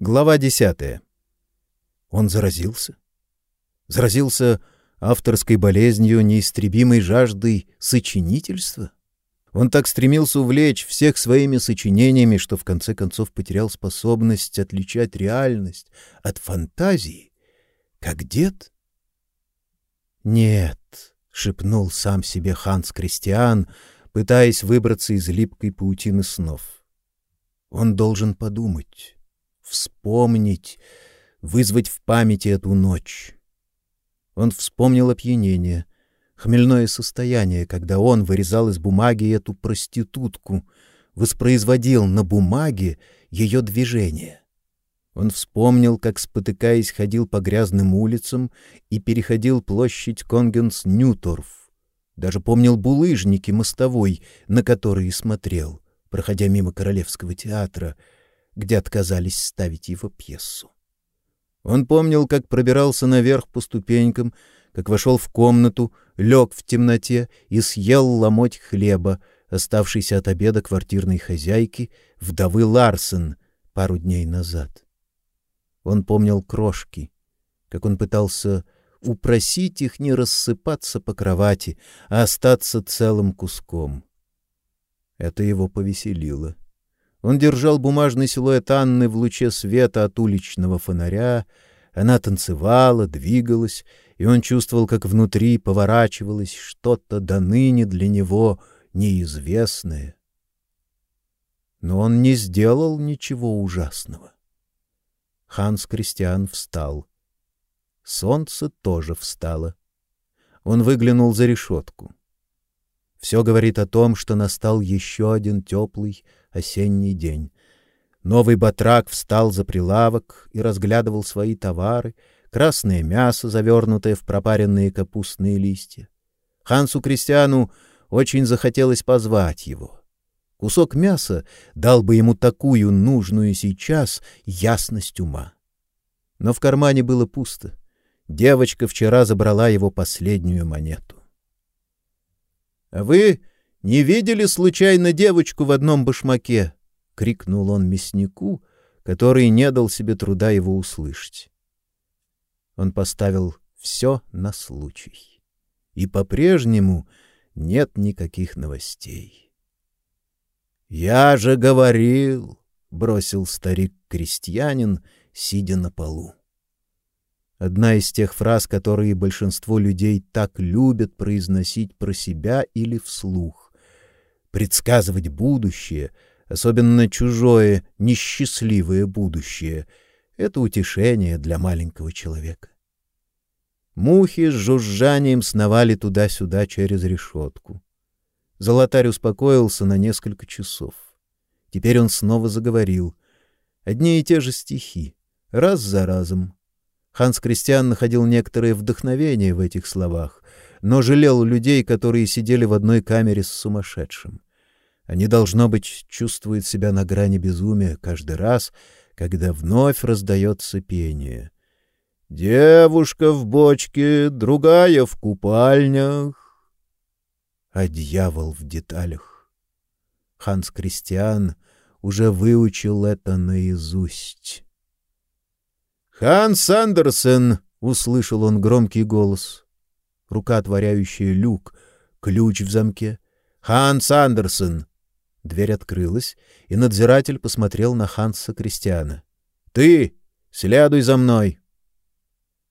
Глава десятая. Он заразился. Заразился авторской болезнью, неистребимой жаждой сочинительства. Он так стремился увлечь всех своими сочинениями, что в конце концов потерял способность отличать реальность от фантазии, как дед. «Нет», — шепнул сам себе Ханс Кристиан, пытаясь выбраться из липкой паутины снов. «Он должен подумать» вспомнить, вызвать в памяти эту ночь. Он вспомнил опьянение, хмельное состояние, когда он вырезал из бумаги эту проститутку, воспроизводил на бумаге ее движение. Он вспомнил, как, спотыкаясь, ходил по грязным улицам и переходил площадь Конгенс-Ньюторф. Даже помнил булыжники мостовой, на которые смотрел, проходя мимо Королевского театра — где отказались ставить его пьесу. Он помнил, как пробирался наверх по ступенькам, как вошел в комнату, лег в темноте и съел ломоть хлеба, оставшийся от обеда квартирной хозяйки, вдовы Ларсен, пару дней назад. Он помнил крошки, как он пытался упросить их не рассыпаться по кровати, а остаться целым куском. Это его повеселило. Он держал бумажный силуэт Анны в луче света от уличного фонаря. Она танцевала, двигалась, и он чувствовал, как внутри поворачивалось что-то до ныне для него неизвестное. Но он не сделал ничего ужасного. Ханс Кристиан встал. Солнце тоже встало. Он выглянул за решетку. Все говорит о том, что настал еще один теплый осенний день. Новый батрак встал за прилавок и разглядывал свои товары, красное мясо, завернутое в пропаренные капустные листья. Хансу Кристиану очень захотелось позвать его. Кусок мяса дал бы ему такую нужную сейчас ясность ума. Но в кармане было пусто. Девочка вчера забрала его последнюю монету. — А вы не видели случайно девочку в одном башмаке? — крикнул он мяснику, который не дал себе труда его услышать. Он поставил все на случай. И по-прежнему нет никаких новостей. — Я же говорил, — бросил старик-крестьянин, сидя на полу. Одна из тех фраз, которые большинство людей так любят произносить про себя или вслух. Предсказывать будущее, особенно чужое, несчастливое будущее — это утешение для маленького человека. Мухи с жужжанием сновали туда-сюда через решетку. Золотарь успокоился на несколько часов. Теперь он снова заговорил. Одни и те же стихи, раз за разом — Ханс Кристиан находил некоторое вдохновение в этих словах, но жалел людей, которые сидели в одной камере с сумасшедшим. Они, должно быть, чувствуют себя на грани безумия каждый раз, когда вновь раздается пение. «Девушка в бочке, другая в купальнях». А дьявол в деталях. Ханс Кристиан уже выучил это наизусть. «Ханс Андерсен!» — услышал он громкий голос. Рука, отворяющая люк, ключ в замке. «Ханс Андерсен!» Дверь открылась, и надзиратель посмотрел на Ханса Кристиана. «Ты! Следуй за мной!»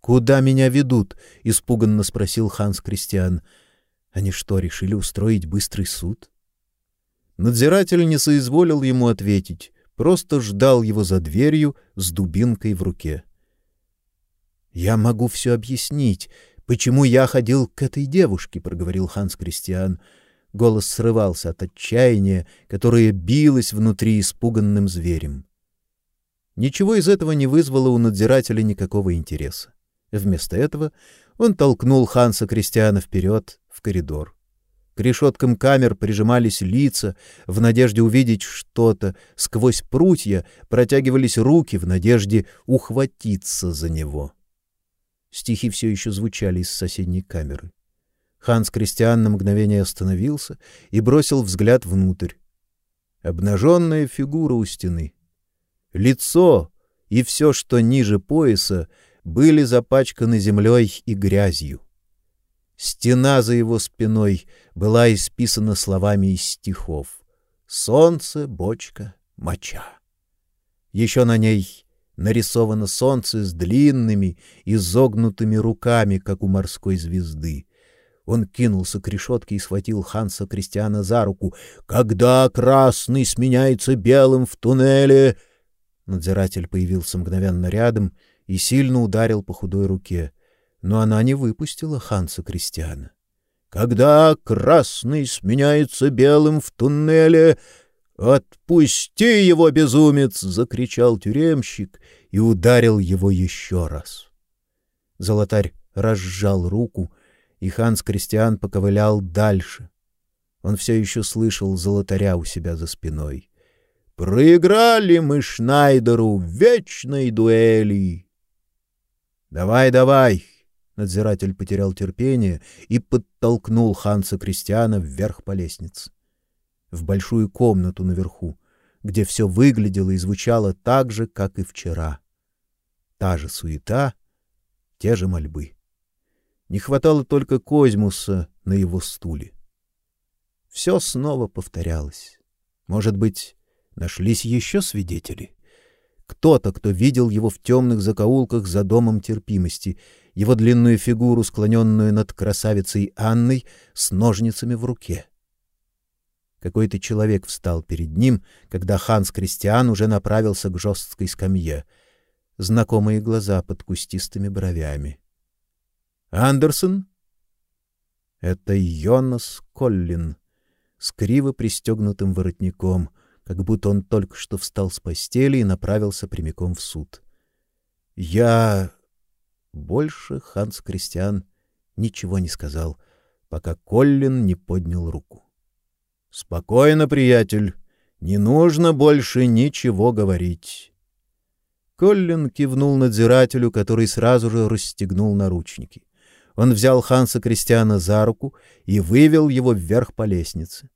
«Куда меня ведут?» — испуганно спросил Ханс Кристиан. «Они что, решили устроить быстрый суд?» Надзиратель не соизволил ему ответить, просто ждал его за дверью с дубинкой в руке. Я могу все объяснить, почему я ходил к этой девушке, проговорил Ханс Кристиан. Голос срывался от отчаяния, которое билось внутри испуганным зверем. Ничего из этого не вызвало у надзирателя никакого интереса. Вместо этого он толкнул Ханса Кристиана вперед в коридор. К решеткам камер прижимались лица в надежде увидеть что-то, сквозь прутья протягивались руки в надежде ухватиться за него. Стихи все еще звучали из соседней камеры. Ханс Кристиан на мгновение остановился и бросил взгляд внутрь. Обнаженная фигура у стены. Лицо, и все, что ниже пояса, были запачканы землей и грязью. Стена за его спиной была исписана словами из стихов. Солнце, бочка, моча. Еще на ней нарисовано солнце с длинными, изогнутыми руками, как у морской звезды. Он кинулся к решетке и схватил Ханса Кристиана за руку. «Когда красный сменяется белым в туннеле...» Надзиратель появился мгновенно рядом и сильно ударил по худой руке но она не выпустила Ханса Кристиана. Когда красный сменяется белым в туннеле, «Отпусти его, безумец!» — закричал тюремщик и ударил его еще раз. Золотарь разжал руку, и Ханс Кристиан поковылял дальше. Он все еще слышал золотаря у себя за спиной. «Проиграли мы Шнайдеру в вечной дуэли!» «Давай, давай!» Надзиратель потерял терпение и подтолкнул Ханса Кристиана вверх по лестнице. В большую комнату наверху, где все выглядело и звучало так же, как и вчера. Та же суета, те же мольбы. Не хватало только Козьмуса на его стуле. Все снова повторялось. Может быть, нашлись еще свидетели? Кто-то, кто видел его в темных закоулках за домом терпимости его длинную фигуру, склоненную над красавицей Анной, с ножницами в руке. Какой-то человек встал перед ним, когда Ханс Кристиан уже направился к жесткой скамье. Знакомые глаза под кустистыми бровями. Андерсон? Это Йонас Коллин с криво пристегнутым воротником, как будто он только что встал с постели и направился прямиком в суд. Я больше Ханс Кристиан ничего не сказал, пока Коллин не поднял руку. Спокойно, приятель, не нужно больше ничего говорить. Коллин кивнул надзирателю, который сразу же расстегнул наручники. Он взял Ханса Кристиана за руку и вывел его вверх по лестнице.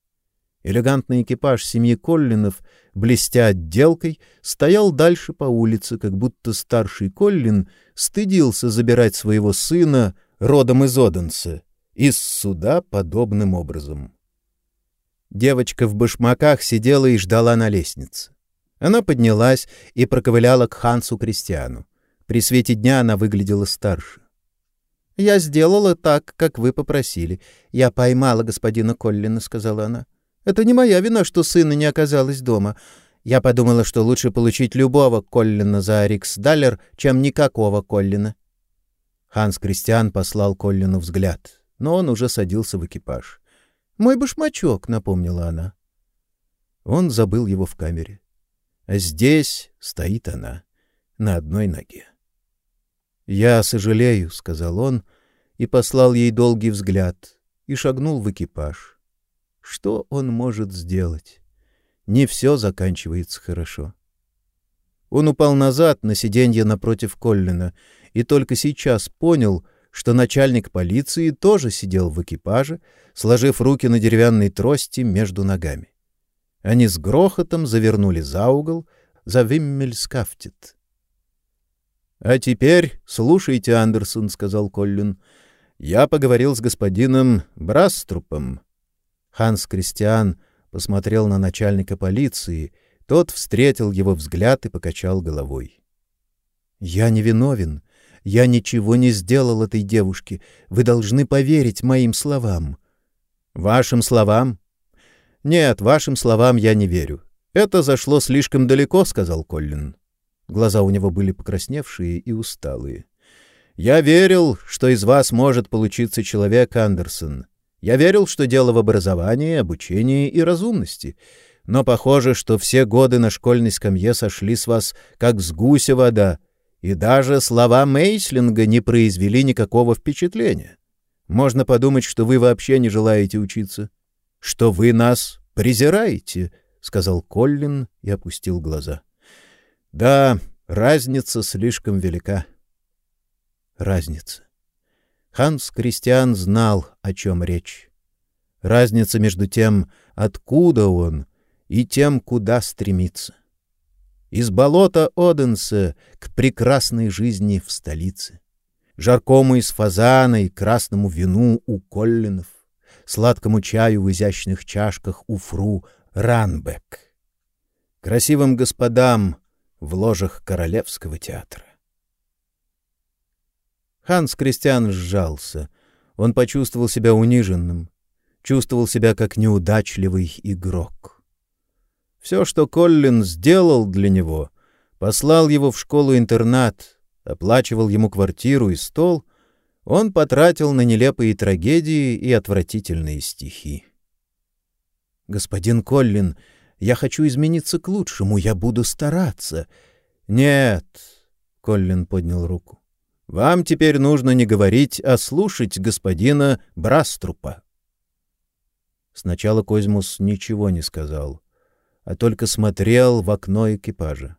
Элегантный экипаж семьи Коллинов, блестя отделкой, стоял дальше по улице, как будто старший Коллин стыдился забирать своего сына, родом из Оденса, из суда подобным образом. Девочка в башмаках сидела и ждала на лестнице. Она поднялась и проковыляла к Хансу Кристиану. При свете дня она выглядела старше. «Я сделала так, как вы попросили. Я поймала господина Коллина», — сказала она. Это не моя вина, что сына не оказалось дома. Я подумала, что лучше получить любого Коллина за Рикс Даллер, чем никакого Коллина. Ханс Кристиан послал Коллину взгляд, но он уже садился в экипаж. «Мой башмачок», — напомнила она. Он забыл его в камере. А здесь стоит она, на одной ноге. «Я сожалею», — сказал он, и послал ей долгий взгляд, и шагнул в экипаж. Что он может сделать? Не все заканчивается хорошо. Он упал назад на сиденье напротив Коллина и только сейчас понял, что начальник полиции тоже сидел в экипаже, сложив руки на деревянной трости между ногами. Они с грохотом завернули за угол, за Виммельскафтит. — А теперь слушайте, Андерсон, — сказал Коллин. — Я поговорил с господином Браструпом. Ханс Кристиан посмотрел на начальника полиции, тот встретил его взгляд и покачал головой. Я не виновен. Я ничего не сделал этой девушке. Вы должны поверить моим словам. Вашим словам? Нет, вашим словам я не верю. Это зашло слишком далеко, сказал Коллин. Глаза у него были покрасневшие и усталые. Я верил, что из вас может получиться человек Андерсон. Я верил, что дело в образовании, обучении и разумности. Но похоже, что все годы на школьной скамье сошли с вас, как с гуся вода, и даже слова Мейслинга не произвели никакого впечатления. Можно подумать, что вы вообще не желаете учиться, что вы нас презираете, — сказал Коллин и опустил глаза. — Да, разница слишком велика. — Разница. Ханс Кристиан знал, о чем речь. Разница между тем, откуда он, и тем, куда стремится. Из болота Оденса к прекрасной жизни в столице, жаркому из фазана и красному вину у Коллинов, сладкому чаю в изящных чашках у фру Ранбек, красивым господам в ложах Королевского театра. Ханс Кристиан сжался. Он почувствовал себя униженным, чувствовал себя как неудачливый игрок. Все, что Коллин сделал для него, послал его в школу-интернат, оплачивал ему квартиру и стол, он потратил на нелепые трагедии и отвратительные стихи. «Господин Коллин, я хочу измениться к лучшему, я буду стараться». «Нет», — Коллин поднял руку, — «вам теперь нужно не говорить, а слушать господина Браструпа». Сначала Козьмус ничего не сказал, а только смотрел в окно экипажа.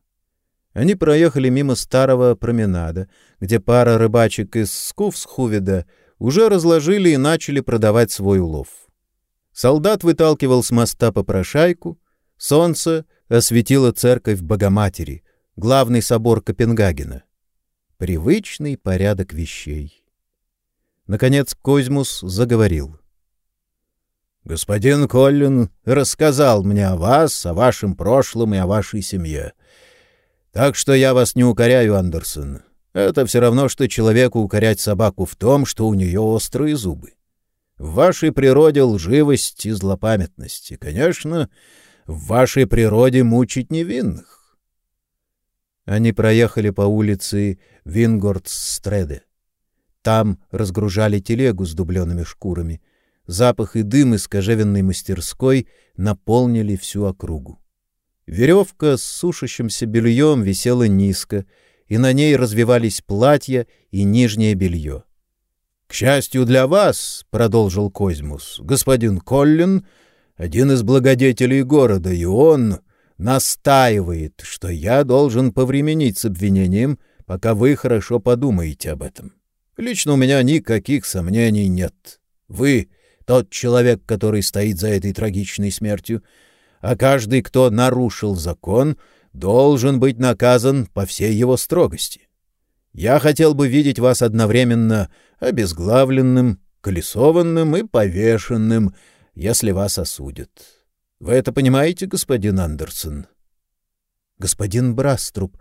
Они проехали мимо старого променада, где пара рыбачек из Скуфсхуведа уже разложили и начали продавать свой улов. Солдат выталкивал с моста попрошайку, солнце осветило церковь Богоматери, главный собор Копенгагена. Привычный порядок вещей. Наконец Козьмус заговорил — Господин Коллин рассказал мне о вас, о вашем прошлом и о вашей семье. Так что я вас не укоряю, Андерсон. Это все равно, что человеку укорять собаку в том, что у нее острые зубы. В вашей природе лживость и злопамятность. И, конечно, в вашей природе мучить невинных. Они проехали по улице Вингордстреде. Там разгружали телегу с дубленными шкурами — запах и дым из кожевенной мастерской наполнили всю округу. Веревка с сушащимся бельем висела низко, и на ней развивались платья и нижнее белье. — К счастью для вас, — продолжил Козьмус, — господин Коллин — один из благодетелей города, и он настаивает, что я должен повременить с обвинением, пока вы хорошо подумаете об этом. Лично у меня никаких сомнений нет. Вы тот человек, который стоит за этой трагичной смертью, а каждый, кто нарушил закон, должен быть наказан по всей его строгости. Я хотел бы видеть вас одновременно обезглавленным, колесованным и повешенным, если вас осудят. Вы это понимаете, господин Андерсон? Господин Браструб,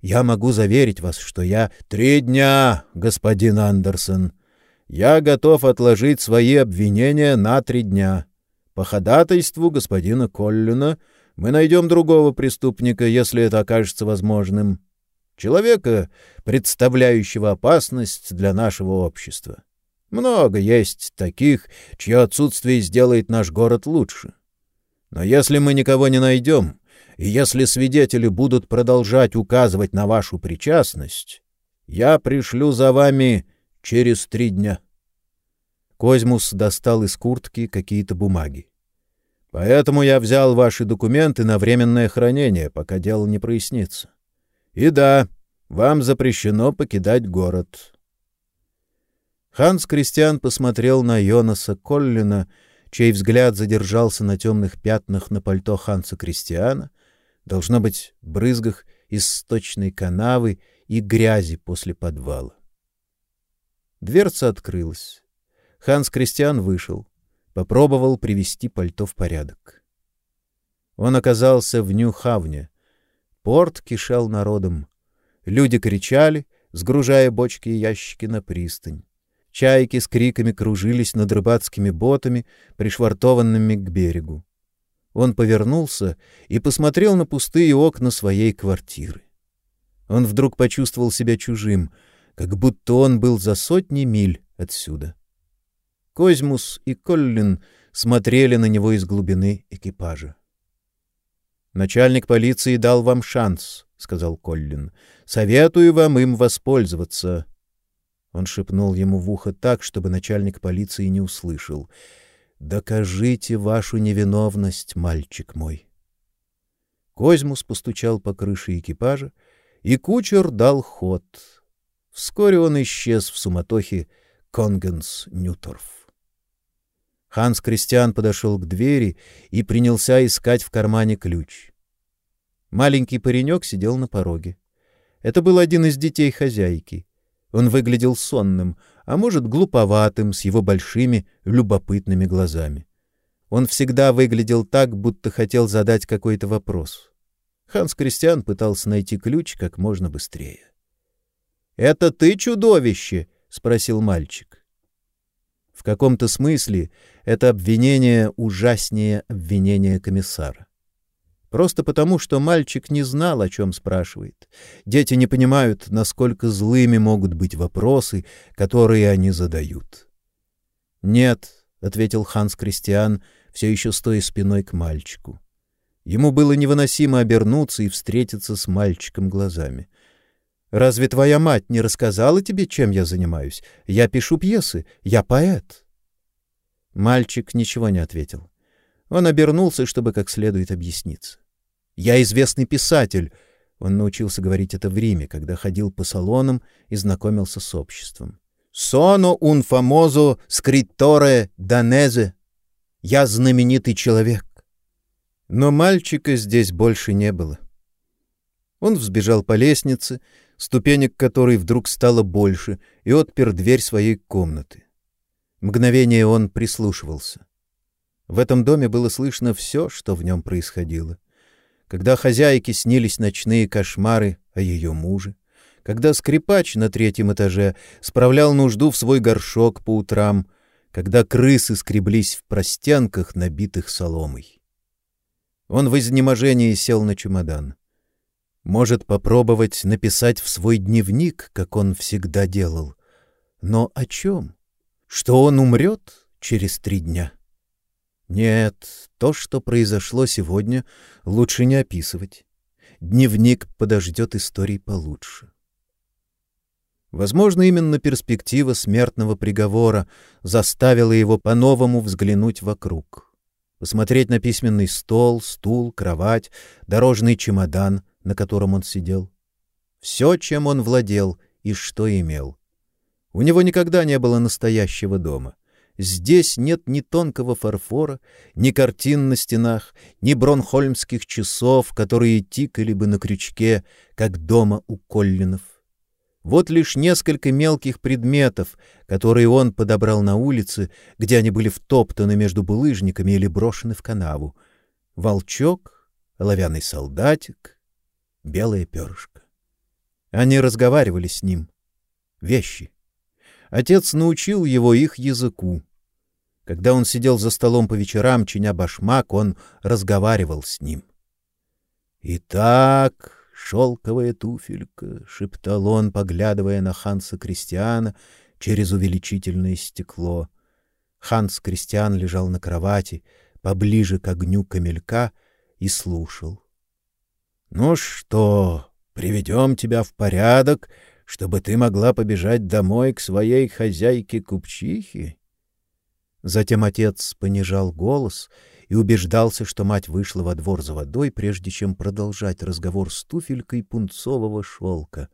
я могу заверить вас, что я три дня, господин Андерсон. Я готов отложить свои обвинения на три дня. По ходатайству господина Коллина мы найдем другого преступника, если это окажется возможным. Человека, представляющего опасность для нашего общества. Много есть таких, чье отсутствие сделает наш город лучше. Но если мы никого не найдем, и если свидетели будут продолжать указывать на вашу причастность, я пришлю за вами через три дня. Козьмус достал из куртки какие-то бумаги. Поэтому я взял ваши документы на временное хранение, пока дело не прояснится. И да, вам запрещено покидать город. Ханс Кристиан посмотрел на Йонаса Коллина, чей взгляд задержался на темных пятнах на пальто Ханса Кристиана, должно быть, брызгах из сточной канавы и грязи после подвала. Дверца открылась. Ханс Кристиан вышел, попробовал привести пальто в порядок. Он оказался в Нью-Хавне. Порт кишел народом. Люди кричали, сгружая бочки и ящики на пристань. Чайки с криками кружились над рыбацкими ботами, пришвартованными к берегу. Он повернулся и посмотрел на пустые окна своей квартиры. Он вдруг почувствовал себя чужим — как будто он был за сотни миль отсюда. Козьмус и Коллин смотрели на него из глубины экипажа. «Начальник полиции дал вам шанс», — сказал Коллин. «Советую вам им воспользоваться». Он шепнул ему в ухо так, чтобы начальник полиции не услышал. «Докажите вашу невиновность, мальчик мой». Козьмус постучал по крыше экипажа, и кучер дал ход — Вскоре он исчез в суматохе Конгенс-Нюторф. Ханс Кристиан подошел к двери и принялся искать в кармане ключ. Маленький паренек сидел на пороге. Это был один из детей хозяйки. Он выглядел сонным, а может, глуповатым, с его большими, любопытными глазами. Он всегда выглядел так, будто хотел задать какой-то вопрос. Ханс Кристиан пытался найти ключ как можно быстрее. «Это ты чудовище?» — спросил мальчик. В каком-то смысле это обвинение ужаснее обвинения комиссара. Просто потому, что мальчик не знал, о чем спрашивает. Дети не понимают, насколько злыми могут быть вопросы, которые они задают. «Нет», — ответил Ханс Кристиан, все еще стоя спиной к мальчику. Ему было невыносимо обернуться и встретиться с мальчиком глазами. «Разве твоя мать не рассказала тебе, чем я занимаюсь? Я пишу пьесы, я поэт». Мальчик ничего не ответил. Он обернулся, чтобы как следует объясниться. Я известный писатель. Он научился говорить это в Риме, когда ходил по салонам и знакомился с обществом. Sono un famoso scrittore danese. Я знаменитый человек. Но мальчика здесь больше не было. Он взбежал по лестнице, ступенек которой вдруг стало больше, и отпер дверь своей комнаты. Мгновение он прислушивался. В этом доме было слышно все, что в нем происходило когда хозяйке снились ночные кошмары о ее муже, когда скрипач на третьем этаже справлял нужду в свой горшок по утрам, когда крысы скреблись в простянках, набитых соломой. Он в изнеможении сел на чемодан. Может попробовать написать в свой дневник, как он всегда делал. Но о чем? Что он умрет через три дня? Нет, то, что произошло сегодня, лучше не описывать. Дневник подождет историй получше. Возможно, именно перспектива смертного приговора заставила его по-новому взглянуть вокруг. Посмотреть на письменный стол, стул, кровать, дорожный чемодан, на котором он сидел. Все, чем он владел и что имел. У него никогда не было настоящего дома. Здесь нет ни тонкого фарфора, ни картин на стенах, ни бронхольмских часов, которые тикали бы на крючке, как дома у Коллинов. Вот лишь несколько мелких предметов, которые он подобрал на улице, где они были втоптаны между булыжниками или брошены в канаву. Волчок, оловянный солдатик, белое перышко. Они разговаривали с ним. Вещи. Отец научил его их языку. Когда он сидел за столом по вечерам, чиня башмак, он разговаривал с ним. «Итак, шелковая туфелька», — шептал он, поглядывая на Ханса Кристиана через увеличительное стекло. Ханс Кристиан лежал на кровати, поближе к огню камелька, и слушал. «Ну что, приведем тебя в порядок чтобы ты могла побежать домой к своей хозяйке-купчихе? Затем отец понижал голос и убеждался, что мать вышла во двор за водой, прежде чем продолжать разговор с туфелькой пунцового шелка.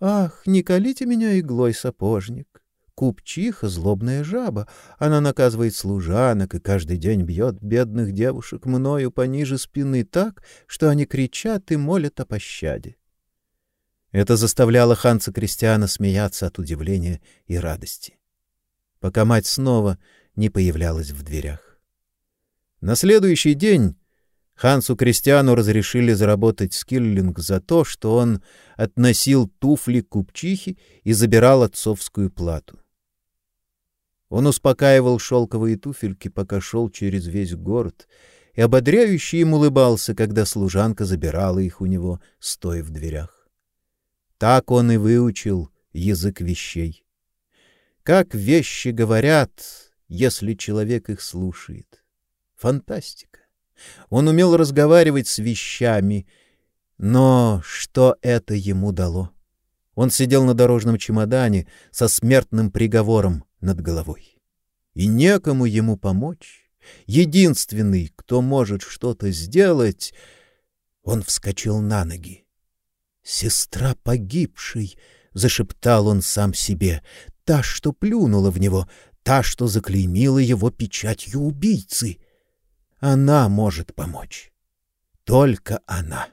«Ах, не колите меня иглой, сапожник! Купчиха — злобная жаба. Она наказывает служанок и каждый день бьет бедных девушек мною пониже спины так, что они кричат и молят о пощаде. Это заставляло Ханса Кристиана смеяться от удивления и радости, пока мать снова не появлялась в дверях. На следующий день Хансу Кристиану разрешили заработать скиллинг за то, что он относил туфли купчихи и забирал отцовскую плату. Он успокаивал шелковые туфельки, пока шел через весь город, и ободряюще им улыбался, когда служанка забирала их у него, стоя в дверях. Так он и выучил язык вещей. Как вещи говорят, если человек их слушает. Фантастика. Он умел разговаривать с вещами, но что это ему дало? Он сидел на дорожном чемодане со смертным приговором над головой. И некому ему помочь. Единственный, кто может что-то сделать, он вскочил на ноги. «Сестра погибшей!» — зашептал он сам себе. «Та, что плюнула в него, та, что заклеймила его печатью убийцы. Она может помочь. Только она».